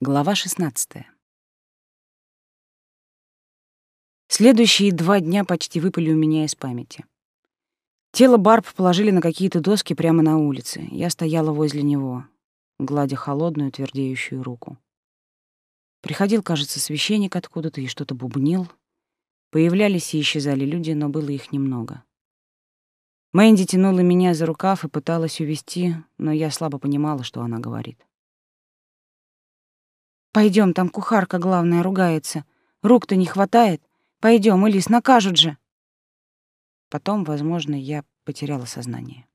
Глава 16. Следующие два дня почти выпали у меня из памяти. Тело Барб положили на какие-то доски прямо на улице. Я стояла возле него, гладя холодную, твердеющую руку. Приходил, кажется, священник откуда-то и что-то бубнил. Появлялись и исчезали люди, но было их немного. Мэнди тянула меня за рукав и пыталась увести, но я слабо понимала, что она говорит. Пойдем, там кухарка главная ругается. Рук-то не хватает. Пойдем, Элис, накажут же. Потом, возможно, я потеряла сознание.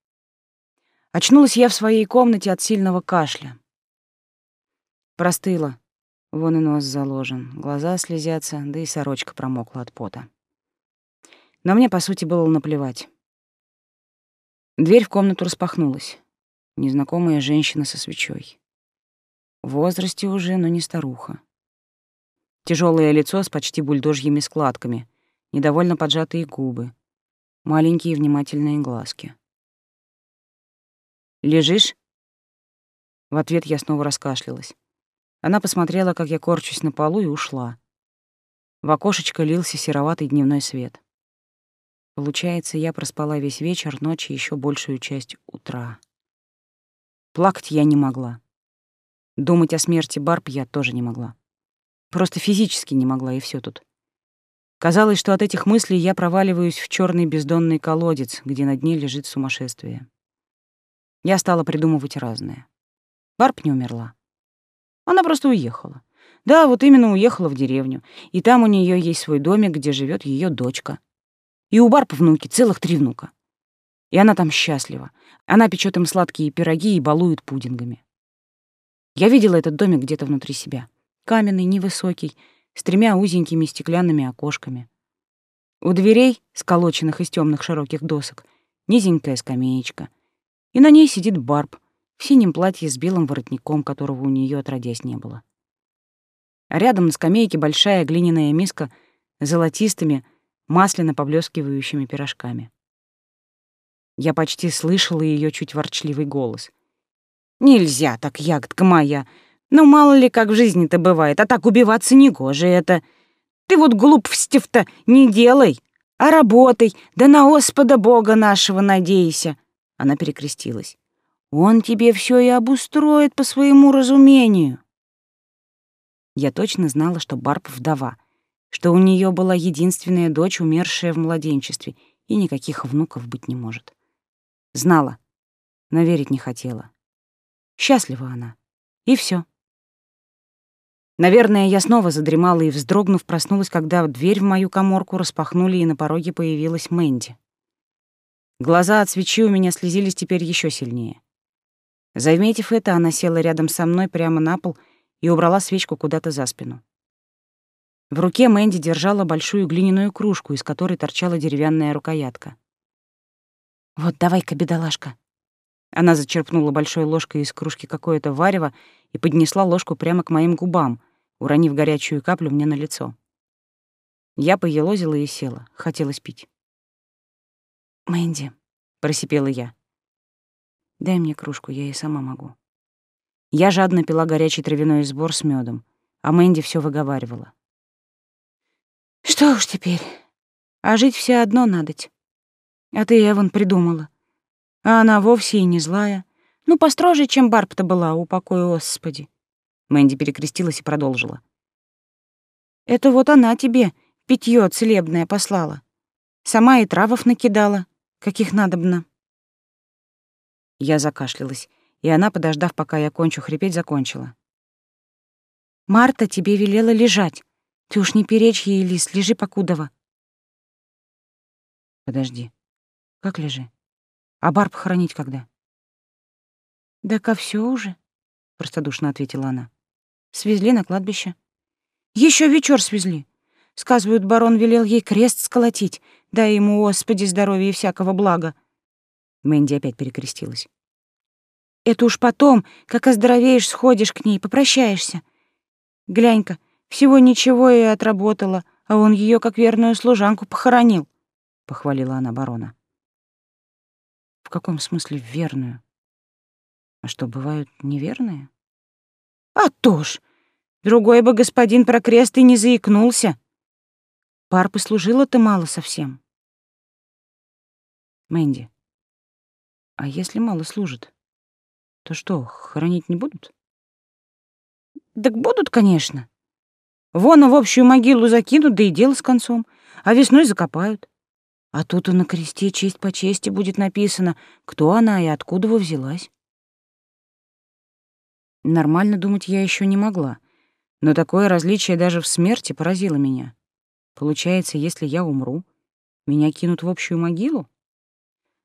Очнулась я в своей комнате от сильного кашля. Простыла. Вон и нос заложен, глаза слезятся, да и сорочка промокла от пота. Но мне, по сути, было наплевать. Дверь в комнату распахнулась. Незнакомая женщина со свечой. Возрасте уже, но не старуха. Тяжелое лицо с почти бульдожьими складками, недовольно поджатые губы, маленькие внимательные глазки. «Лежишь?» В ответ я снова раскашлялась. Она посмотрела, как я корчусь на полу, и ушла. В окошечко лился сероватый дневной свет. Получается, я проспала весь вечер, ночь и ещё большую часть утра. Плакать я не могла. Думать о смерти Барб я тоже не могла. Просто физически не могла, и все тут. Казалось, что от этих мыслей я проваливаюсь в черный бездонный колодец, где на дне лежит сумасшествие. Я стала придумывать разное. Барб не умерла. Она просто уехала. Да, вот именно уехала в деревню. И там у нее есть свой домик, где живет ее дочка. И у Барб внуки, целых три внука. И она там счастлива. Она печет им сладкие пироги и балует пудингами. Я видела этот домик где-то внутри себя. Каменный, невысокий, с тремя узенькими стеклянными окошками. У дверей, сколоченных из темных широких досок, низенькая скамеечка. И на ней сидит Барб в синем платье с белым воротником, которого у нее отродясь не было. А рядом на скамейке большая глиняная миска с золотистыми, масляно поблескивающими пирожками. Я почти слышала ее чуть ворчливый голос — Нельзя так, ягодка моя. Ну, мало ли, как в жизни-то бывает, а так убиваться не гоже это. Ты вот глупостей-то не делай, а работай, да на Господа Бога нашего надейся. Она перекрестилась. Он тебе все и обустроит по своему разумению. Я точно знала, что Барб вдова, что у нее была единственная дочь, умершая в младенчестве, и никаких внуков быть не может. Знала, но верить не хотела. Счастлива она. И все. Наверное, я снова задремала и, вздрогнув, проснулась, когда дверь в мою коморку распахнули, и на пороге появилась Мэнди. Глаза от свечи у меня слезились теперь еще сильнее. Заметив это, она села рядом со мной прямо на пол и убрала свечку куда-то за спину. В руке Мэнди держала большую глиняную кружку, из которой торчала деревянная рукоятка. «Вот давай-ка, бедолашка», она зачерпнула большой ложкой из кружки какое-то варево и поднесла ложку прямо к моим губам, уронив горячую каплю мне на лицо. Я поелозила и села. Хотелось пить. «Мэнди», — просипела я, — «дай мне кружку, я и сама могу». Я жадно пила горячий травяной сбор с медом, а Мэнди все выговаривала. «Что уж теперь? А жить все одно надоть. А ты, Эван, придумала. А она вовсе и не злая. Ну, построже, чем Барб-то была, упокой, Господи. Мэнди перекрестилась и продолжила. Это вот она тебе питье целебное послала. Сама и травов накидала, каких надобно. Я закашлялась, и она, подождав, пока я кончу хрипеть, закончила. «Марта тебе велела лежать. Ты уж не перечь ей, Лис, лежи покудова». «Подожди. Как лежи?» А Барб хоронить когда? Да ко все уже, простодушно ответила она. Свезли на кладбище. Еще вечер свезли. Сказывают, барон велел ей крест сколотить. Дай ему, Господи, здоровья и всякого блага. Мэнди опять перекрестилась. Это уж потом, как оздоровеешь, сходишь к ней, попрощаешься. Глянь-ка, всего ничего и отработала, а он ее как верную служанку похоронил, — похвалила она барона. В каком смысле верную? А что, бывают неверные? А то ж! Другой бы господин про крест и не заикнулся. Пар послужила-то мало совсем. Мэнди, а если мало служит, то что, хоронить не будут? Так будут, конечно. Вон в общую могилу закинут, да и дело с концом, а весной закопают. А тут и на кресте честь по чести будет написано, кто она и откуда вы взялась. Нормально думать я еще не могла, но такое различие даже в смерти поразило меня. Получается, если я умру, меня кинут в общую могилу?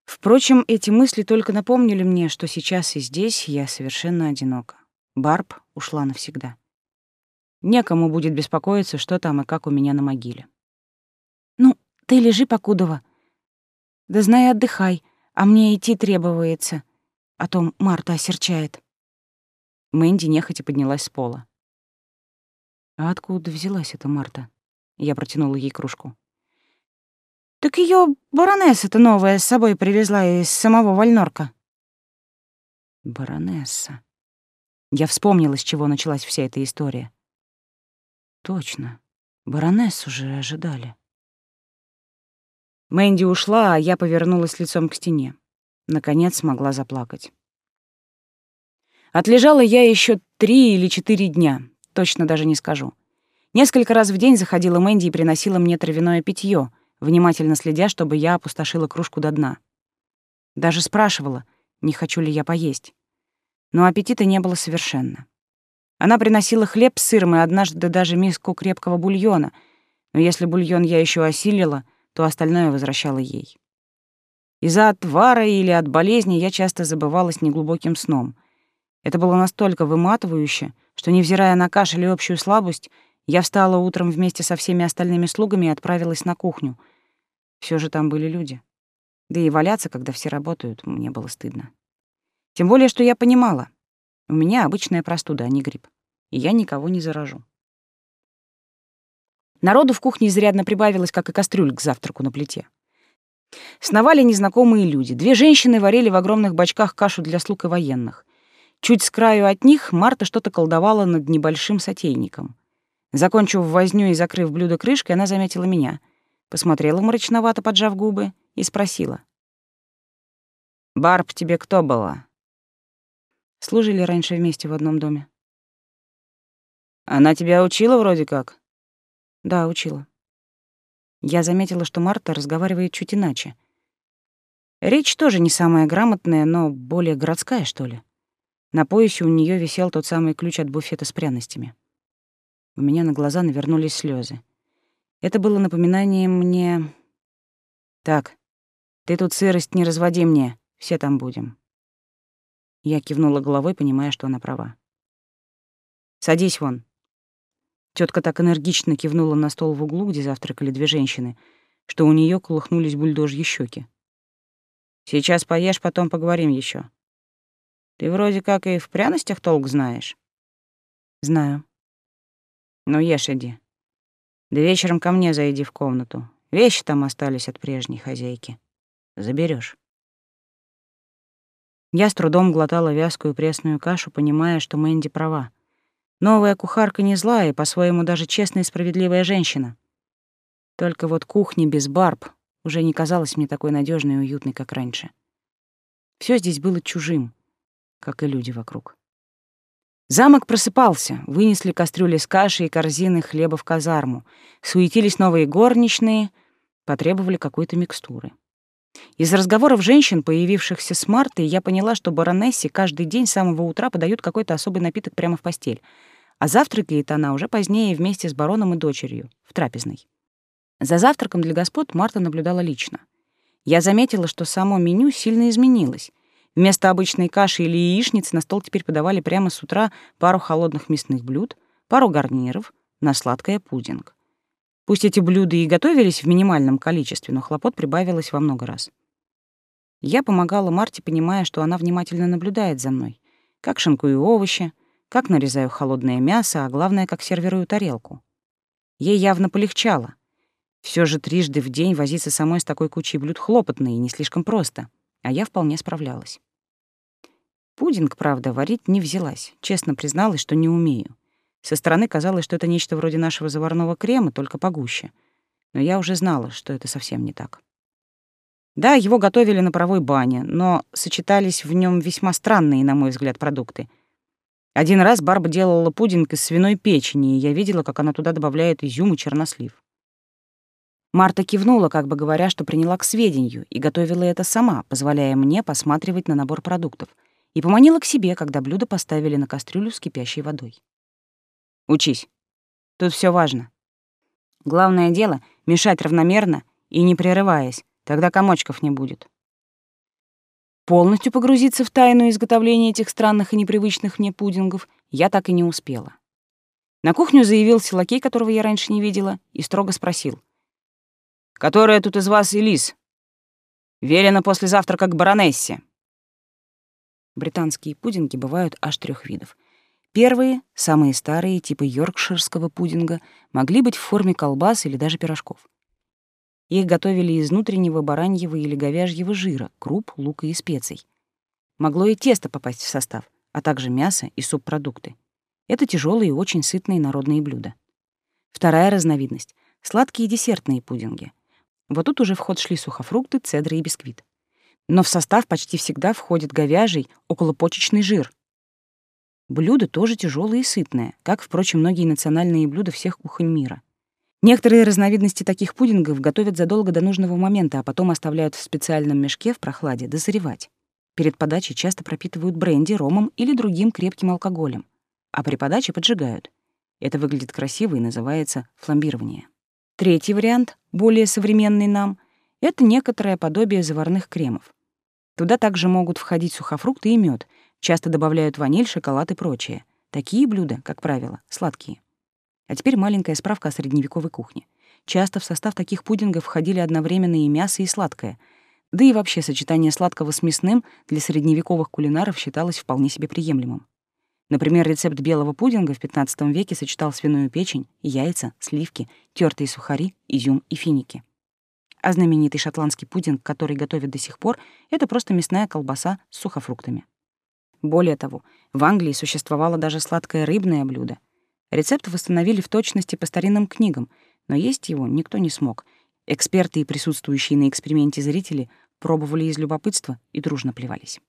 Впрочем, эти мысли только напомнили мне, что сейчас и здесь я совершенно одинока. Барб ушла навсегда. Некому будет беспокоиться, что там и как у меня на могиле. «Ну, ты лежи, покудова. Да знай, отдыхай, а мне идти требуется, а то Марта осерчает». Мэнди нехотя поднялась с пола. «А откуда взялась эта Марта?» Я протянула ей кружку. «Так ее баронесса-то новая с собой привезла из самого Вальнорка». «Баронесса». Я вспомнила, с чего началась вся эта история. Точно, баронессу же ожидали. Мэнди ушла, а я повернулась лицом к стене. Наконец смогла заплакать. Отлежала я еще три или четыре дня, точно даже не скажу. Несколько раз в день заходила Мэнди и приносила мне травяное питье, внимательно следя, чтобы я опустошила кружку до дна. Даже спрашивала, не хочу ли я поесть. Но аппетита не было совершенно. Она приносила хлеб с сыром и однажды даже миску крепкого бульона, но если бульон я еще осилила, то остальное возвращала ей. Из-за отвара или от болезни я часто забывалась неглубоким сном. Это было настолько выматывающе, что, невзирая на кашель и общую слабость, я встала утром вместе со всеми остальными слугами и отправилась на кухню. Все же там были люди. Да и валяться, когда все работают, мне было стыдно. Тем более, что я понимала, у меня обычная простуда, а не грипп, и я никого не заражу. Народу в кухне изрядно прибавилось, как и кастрюль к завтраку на плите. Сновали незнакомые люди. Две женщины варили в огромных бачках кашу для слуг и военных. Чуть с краю от них Марта что-то колдовала над небольшим сотейником. Закончив возню и закрыв блюдо крышкой, она заметила меня, посмотрела мрачновато, поджав губы, и спросила. «Барб тебе кто была?» Служили раньше вместе в одном доме. «Она тебя учила вроде как?» «Да, учила». Я заметила, что Марта разговаривает чуть иначе. Речь тоже не самая грамотная, но более городская, что ли. На поясе у нее висел тот самый ключ от буфета с пряностями. У меня на глаза навернулись слезы. Это было напоминанием мне... «Так, ты тут сырость не разводи мне, все там будем». Я кивнула головой, понимая, что она права. «Садись вон». Тетка так энергично кивнула на стол в углу, где завтракали две женщины, что у нее колыхнулись бульдожьи щеки. «Сейчас поешь, потом поговорим еще. Ты вроде как и в пряностях толк знаешь». «Знаю», ну, ешь, иди. Да вечером ко мне зайди в комнату. Вещи там остались от прежней хозяйки. Заберешь. Я с трудом глотала вязкую пресную кашу, понимая, что Мэнди права. Новая кухарка не злая по-своему даже честная и справедливая женщина. Только вот кухня без барб уже не казалась мне такой надежной и уютной, как раньше. Все здесь было чужим, как и люди вокруг. Замок просыпался, вынесли кастрюли с кашей и корзины хлеба в казарму, суетились новые горничные, потребовали какой-то микстуры. Из разговоров женщин, появившихся с Мартой, я поняла, что баронессе каждый день с самого утра подают какой-то особый напиток прямо в постель, а завтракает она уже позднее вместе с бароном и дочерью, в трапезной. За завтраком для господ Марта наблюдала лично. Я заметила, что само меню сильно изменилось, Вместо обычной каши или яичницы на стол теперь подавали прямо с утра пару холодных мясных блюд, пару гарниров, на сладкое пудинг. Пусть эти блюда и готовились в минимальном количестве, но хлопот прибавилось во много раз. Я помогала Марте, понимая, что она внимательно наблюдает за мной, как шинкую овощи, как нарезаю холодное мясо, а главное, как сервирую тарелку. Ей явно полегчало. Все же трижды в день возиться самой с такой кучей блюд хлопотно и не слишком просто, а я вполне справлялась. Пудинг, правда, варить не взялась. Честно призналась, что не умею. Со стороны казалось, что это нечто вроде нашего заварного крема, только погуще. Но я уже знала, что это совсем не так. Да, его готовили на паровой бане, но сочетались в нем весьма странные, на мой взгляд, продукты. Один раз Барба делала пудинг из свиной печени, и я видела, как она туда добавляет изюм и чернослив. Марта кивнула, как бы говоря, что приняла к сведению, и готовила это сама, позволяя мне посматривать на набор продуктов, и поманила к себе, когда блюдо поставили на кастрюлю с кипящей водой. «Учись. Тут все важно. Главное дело — мешать равномерно и не прерываясь, тогда комочков не будет». Полностью погрузиться в тайну изготовления этих странных и непривычных мне пудингов я так и не успела. На кухню заявился лакей, которого я раньше не видела, и строго спросил. «Которая тут из вас Элис? Велено после завтрака к баронессе». Британские пудинги бывают аж трех видов. Первые, самые старые, типа йоркширского пудинга, могли быть в форме колбас или даже пирожков. Их готовили из внутреннего бараньего или говяжьего жира, круп, лука и специй. Могло и тесто попасть в состав, а также мясо и субпродукты. Это тяжелые и очень сытные народные блюда. Вторая разновидность — сладкие десертные пудинги. Вот тут уже в ход шли сухофрукты, цедры и бисквит. Но в состав почти всегда входит говяжий, околопочечный жир. Блюдо тоже тяжелое и сытное, как, впрочем, многие национальные блюда всех кухонь мира. Некоторые разновидности таких пудингов готовят задолго до нужного момента, а потом оставляют в специальном мешке в прохладе дозревать. Перед подачей часто пропитывают бренди, ромом или другим крепким алкоголем, а при подаче поджигают. Это выглядит красиво и называется фламбирование. Третий вариант, более современный нам, это некоторое подобие заварных кремов. Туда также могут входить сухофрукты и мед, часто добавляют ваниль, шоколад и прочее. Такие блюда, как правило, сладкие. А теперь маленькая справка о средневековой кухне. Часто в состав таких пудингов входили одновременно и мясо, и сладкое. Да и вообще сочетание сладкого с мясным для средневековых кулинаров считалось вполне себе приемлемым. Например, рецепт белого пудинга в XV веке сочетал свиную печень, яйца, сливки, тертые сухари, изюм и финики. А знаменитый шотландский пудинг, который готовят до сих пор, это просто мясная колбаса с сухофруктами. Более того, в Англии существовало даже сладкое рыбное блюдо — Рецепт восстановили в точности по старинным книгам, но есть его никто не смог. Эксперты и присутствующие на эксперименте зрители пробовали из любопытства и дружно плевались.